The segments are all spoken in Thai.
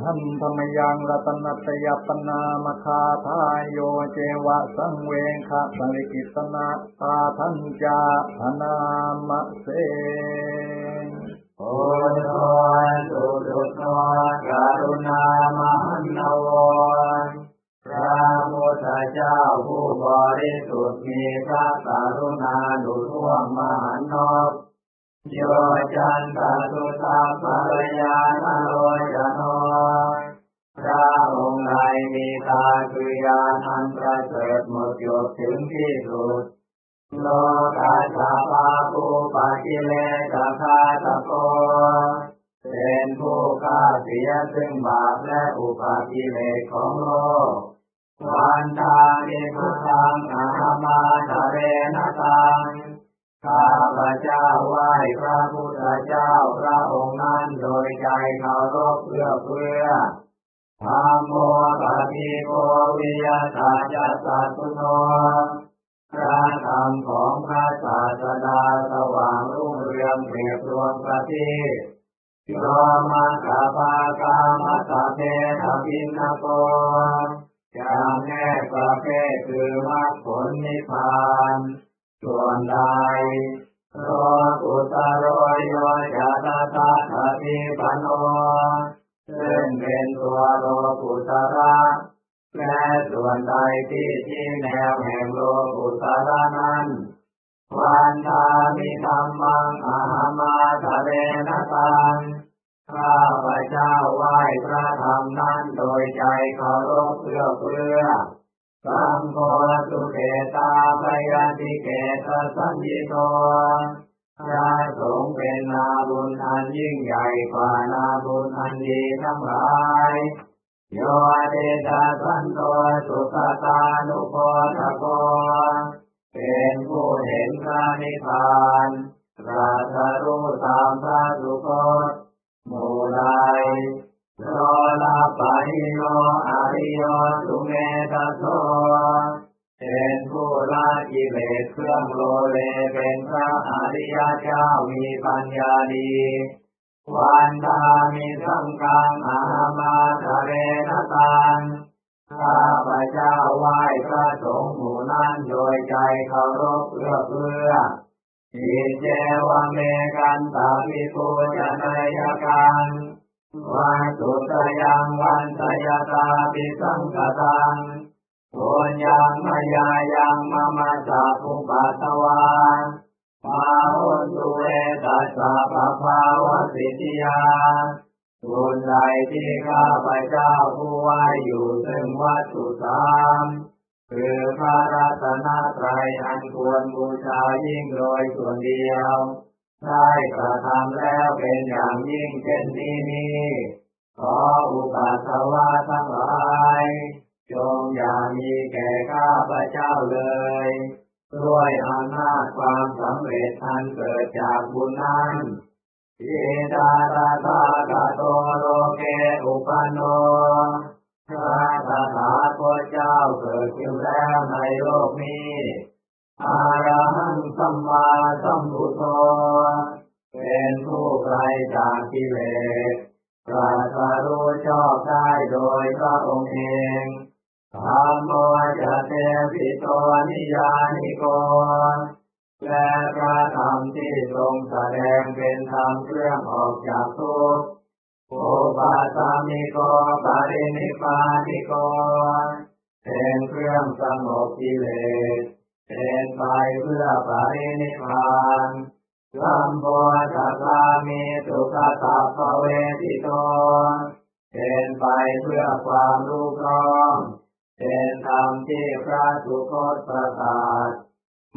ทันธรรมยังรัตนตยปนามคาทายโยเจวะสังเวงคะสริกิตนาตาทันจาธนามะเสโอโทสุตุโตกรุณามหันวรพระพุทธเจ้าผู้บริสุทธิ์มีพระกรุณาดุท่วงมหันนบ โยจันตสุตาภรยานโรจโนพระองค์ใดมีตาคือยานอันประเสริฐหมดจดถึงที่สุดโลกาชาปาภูปากิเลสคาตโกเป็นผู้ฆ่าเสียซึ่งบาปและอุปากิเลสของโลก วันทานิพุทธังอามาทะเรนะ ตัง ข้าพระเจ้าไหว้พระพุทธเจ้าพระองค์นั้นโดยใจเคารพเพื่อเพื่อธัมโมปะทีโป วิยะ ตัสสะ สัตถุโนพระธรรมของพระศาสดาสว่างรุ่งเรืองเปรียบดวงประทีปโยมัคคะปากามะตะเภทะภินนะโกจำแนกประเภทคือมรรคผลนิพพาน ส่วนใดโรกุตโรโยจาตตาทติปโนซึ่งเป็นตัวโลกุตระและส่วนใดที่ที่แนวแห่งโลกุตระนั้นวันทามิธรรมังอาหามาทะเลนตังข้าพระเจ้าไหว้พระธรรมนั้นโดยใจเคารพเพื่อเพื่อ สังโฆสุเกตาปยติเกตสัญญิโตพระสงฆ์เป็นนาบุญอันยิ่งใหญ่กว่านาบุญอันดีทั้งหลายโยเดตาสันโตสุขตานุโพธโกเป็นผู้เห็นพระนิพพานรัสรู้ตามพระสุคตมูไดโรลาปะหิโยอ ริโยสุเมตโตเป็นผู้ละกิเลสเครื่องโลเลเป็นพระอริยเจ้ามีปัญญาดีวันทามิสังฆังอามาทะเรนตังข้าพระเจ้าไหว้พระสงฆ์หมู่นั้นโดยใจเคารพเพื่อเพื่ออิเจวเมกันตาปิปุจนายกัน วันสุตยังวันตยตาปิสังกตังโนยังมายายังมามาจาภุปัตวานมาหุตุเวตัสสะปะภาวสิทธิยาบุญใดที่ข้าพเจ้าผู้ไหวอยู่ซึ่งวัตถุสามคือพระรัตนตรัยอันควรบูชายิ่งโดยส่วนเดียว ได้กระทำแล้วเป็นอย่างยิ่งเช่นนี้นี้ขออุปัสสวะทั้งหลายจงอย่ามีแก่ข้าพระเจ้าเลย ด้วยอำนาจความสำเร็จอันเกิดจากบุญนั้นอิตาตาตากาโตโลเกอุปนโนพระตถาคตเจ้าเกิดขึ้นแล้วในโลกนี้อารหังสัมมาสัมพุทโธ จากกิเลสตรัสรู้ชอบได้โดยพระองค์เองธรรมโมจะเตปิโตนิยานิโกและพระธรรมที่ทรงแสดงเป็นธรรมเครื่องออกจากทุกข์โอปาตามิโกปารินิพานิโกเป็นเครื่องสงบกิเลสเป็นไปเพื่อปารินิพาน สัมโพธิลามิสุขตัพเวทิโตเป็นไปเพื่อความรู้ครอง เป็นธรรมที่พระสุคตประกาศ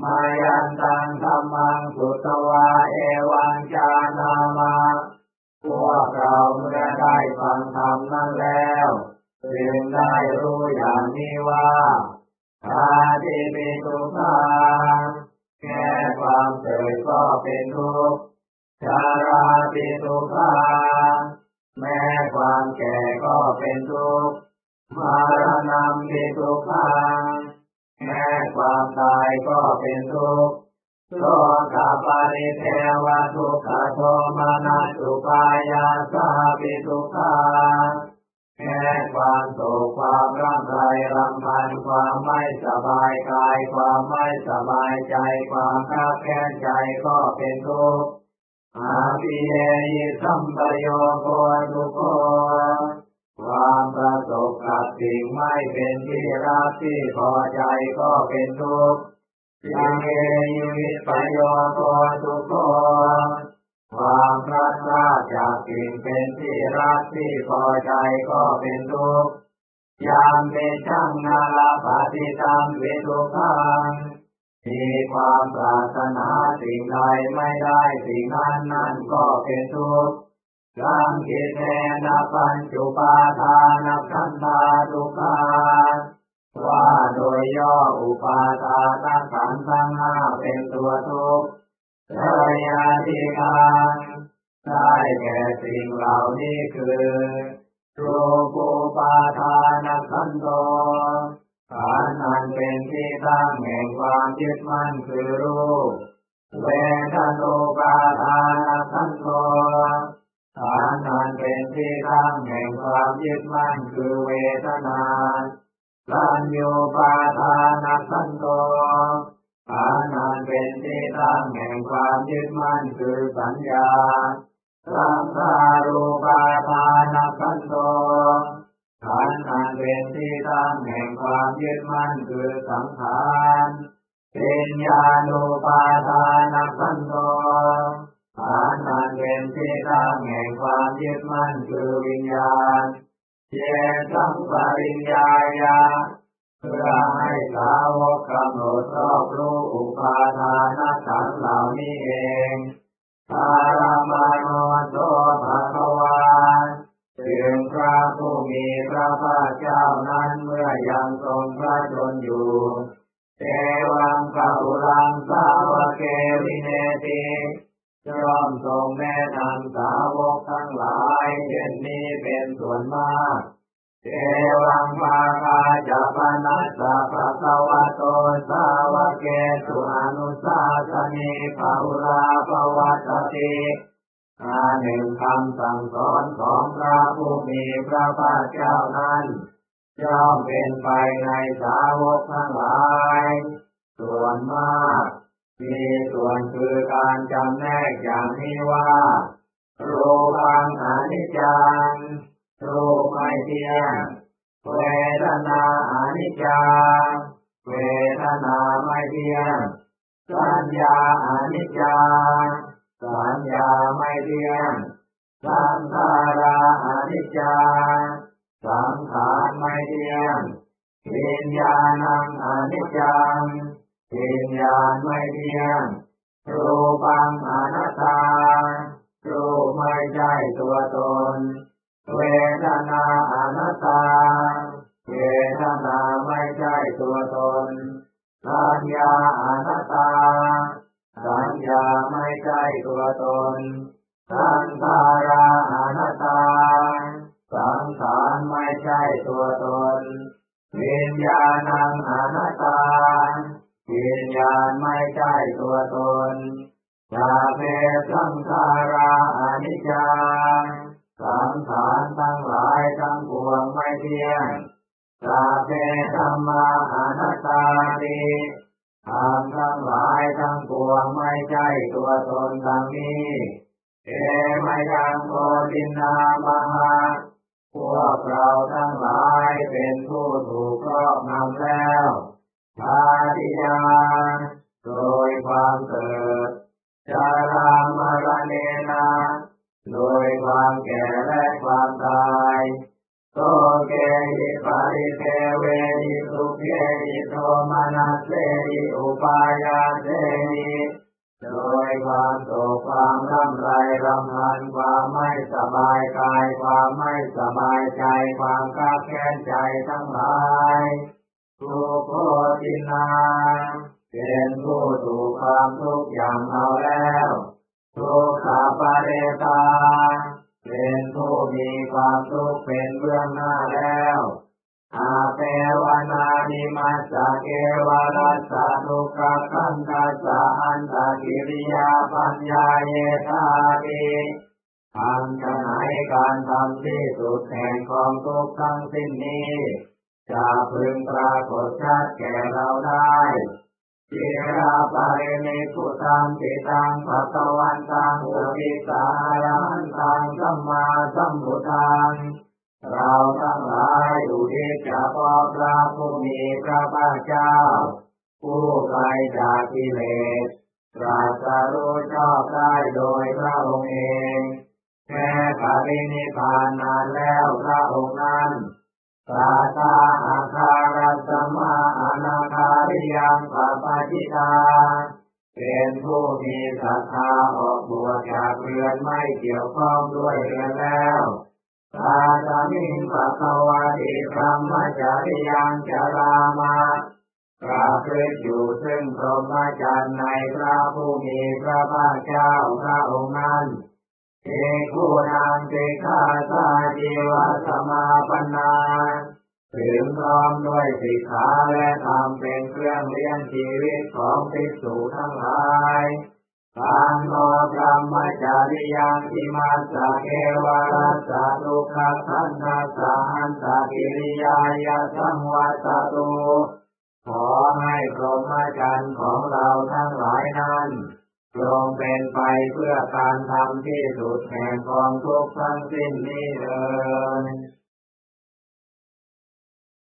มายันตังธรรมังสุตวาเอวังจานามาพวกเราเมื่อได้ฟังธรรมนั้นแล้วจึงได้รู้อย่างนี้ว่า อาทิปิทุกขา ความเกิดก็เป็นทุกข์ชาราปิทุกขาแม้ความแก่ก็เป็นทุกข์มารณะปิทุกขังแม้ความตายก็เป็นทุกข์โลกาปาริเทวทุกขโทมานาสุปายาสาปิทุกขาความโศกความร่ำไร รำพันความไม่สบายกาย ความไม่สบายใจ ความคับแค้นใจก็เป็นทุกข์อาภิเยยิสัมปโยโกทุกโกความประสบกับสิ่งไม่เป็นที่รักที่พอใจก็เป็นทุกข์ยังเกยวิปโยโกทุกโกความพลาดพลาดจากสิ่งเป็นที่รักที่พอใจก็เป็นทุกข์ ยามเป็นช่างนาลาปฏิธรรมเวทุขังมีความปรารถนาสิ่งใดไม่ได้สิ่งนั้นนั่นก็เป็นทุกข์กังกิเตนะปัญจุปาทานัขันธาทุกขาว่าโดยย่ออุปาทานัขันธ์ทั้งห้าเป็นตัวทุกข์เทยาธิการได้แก่สิ่งเหล่านี้คือรูปู ปาทานขันโตขันธ์อันเป็นที่ตั้งแห่งความยึดมั่นคือรูปเวทนุปาทานขันโตขันธ์อันเป็นที่ตั้งแห่งความยึดมั่นคือเวทนาสัญญปาทานขันโตขันธ์อันเป็นที่ตั้งแห่งความยึดมั่นคือสัญญาสังขารูปาทาน ที่ตั้งแห่งความยึดมั่นคือสังขารปิญญาณูปาทานขันโตขันธ์อันเป็นที่ตั้งแห่งความยึดมั่นคือวิญญาณเจสังปริญญาญาเพื่อให้สาวกกำหนดรอ นนี้เป็นส่วนมากเทวังภาคาจะปนัสสะภะคะวะโตสาวะเกสุอนุสาสนีภาอุราภวัตติอาหนึ่งคำสั่งสอนของพระผู้มีพระภาคเจ้านั้นย่อมเป็นไปในสาวกทั้งหลาย ส่วนมาก มีส่วนคือการจำแนกอย่างนี้ว่า รูปังอนิจจังรูปไม่เที่ยง เวทนาอนิจจังเวทนาไม่เที่ยง สัญญาอนิจจังสัญญาไม่เที่ยง สังขาราอนิจจังสังขารไม่เที่ยงวิญญาณังอนิจจังวิญญาณไม่เที่ยงรูปังอนัตตา รูปไม่ใช่ตัวตน เวทนาอนัตตา เวทนาไม่ใช่ตัวตนสัญญาอนัต สาเพสังขาราอนิจจังสังขารทั้งหลายทั้งปวงไม่เที่ยงสาเพธรรมาอนัตตาติธรรมทั้งหลายทั้งปวงไม่ใช่ตัวตนดังนี้เอมยังโกตินามหาพวกเราทั้งหลายเป็นผู้ถูกครอบงำแล้วพาติยา ความแก่และความตายโตเกหิปาริเทเวหิสุเกหิโทมานาเสหิอุปายาเสหิโดยความโศกความร่ำไรรำพันความไม่สบายกาย ความไม่สบายใจ ความกักแค้นใจทั้งหลายทุกโคตินาเป็นผู้ถูกความทุกข์อย่าง ทุกข์เป็นเบื้องหน้าแล้วอาเปวนานิมัสเกวรัสสะทุกขคันทัสอันตกิริยาปัญญาเยธาติทำจะไหนการทำที่สุดแห่งความทุกทั้งสิ้นนี้ จะพึงปรากฏชัดแก่เราได้ จิราปารินิพุตังปิตังปัตตวันตังอุติสารันตังสัมมาสัมพุทธังเราทั้งหลายอุทิศจะพอพระผู้มีพระภาคเจ้า ผู้ไกลจากกิเลสตรัสรู้ชอบได้โดยพระองค์เองแค่ปรินิพพานนานแล้วพระองค์นั้นสาธาอาคารสมาอนาคาริยังปั จิตา เป็นผู้มีศรัทธาออกบวชจากเรือนไม่เกี่ยวข้องด้วยเรือนแล้วตาจามิงปัสวาติพรหมจาริยังจารามาประพฤติอยู่ซึ่งพรหมจรรย์ในพระผู้มีพระภาคเจ้าพระองค์นั้นเอกผู้นางเตคาสาจีวสมาปนา ถึงพร้อมด้วยสิกขาและธรรมเป็นเครื่องเลี้ยงชีวิตของภิกษุทั้งหลายทานโมธรรมจาริยังอิมาสะเกวารัสสะทุกขทันนาสาหันตะกิริยายาสังวัตตุขอให้พรหมจรรย์ของเราทั้งหลายนั้นจงเป็นไปเพื่อการทำที่สุดแห่งกองทุกข์ทั้งสิ้นนี้เถิด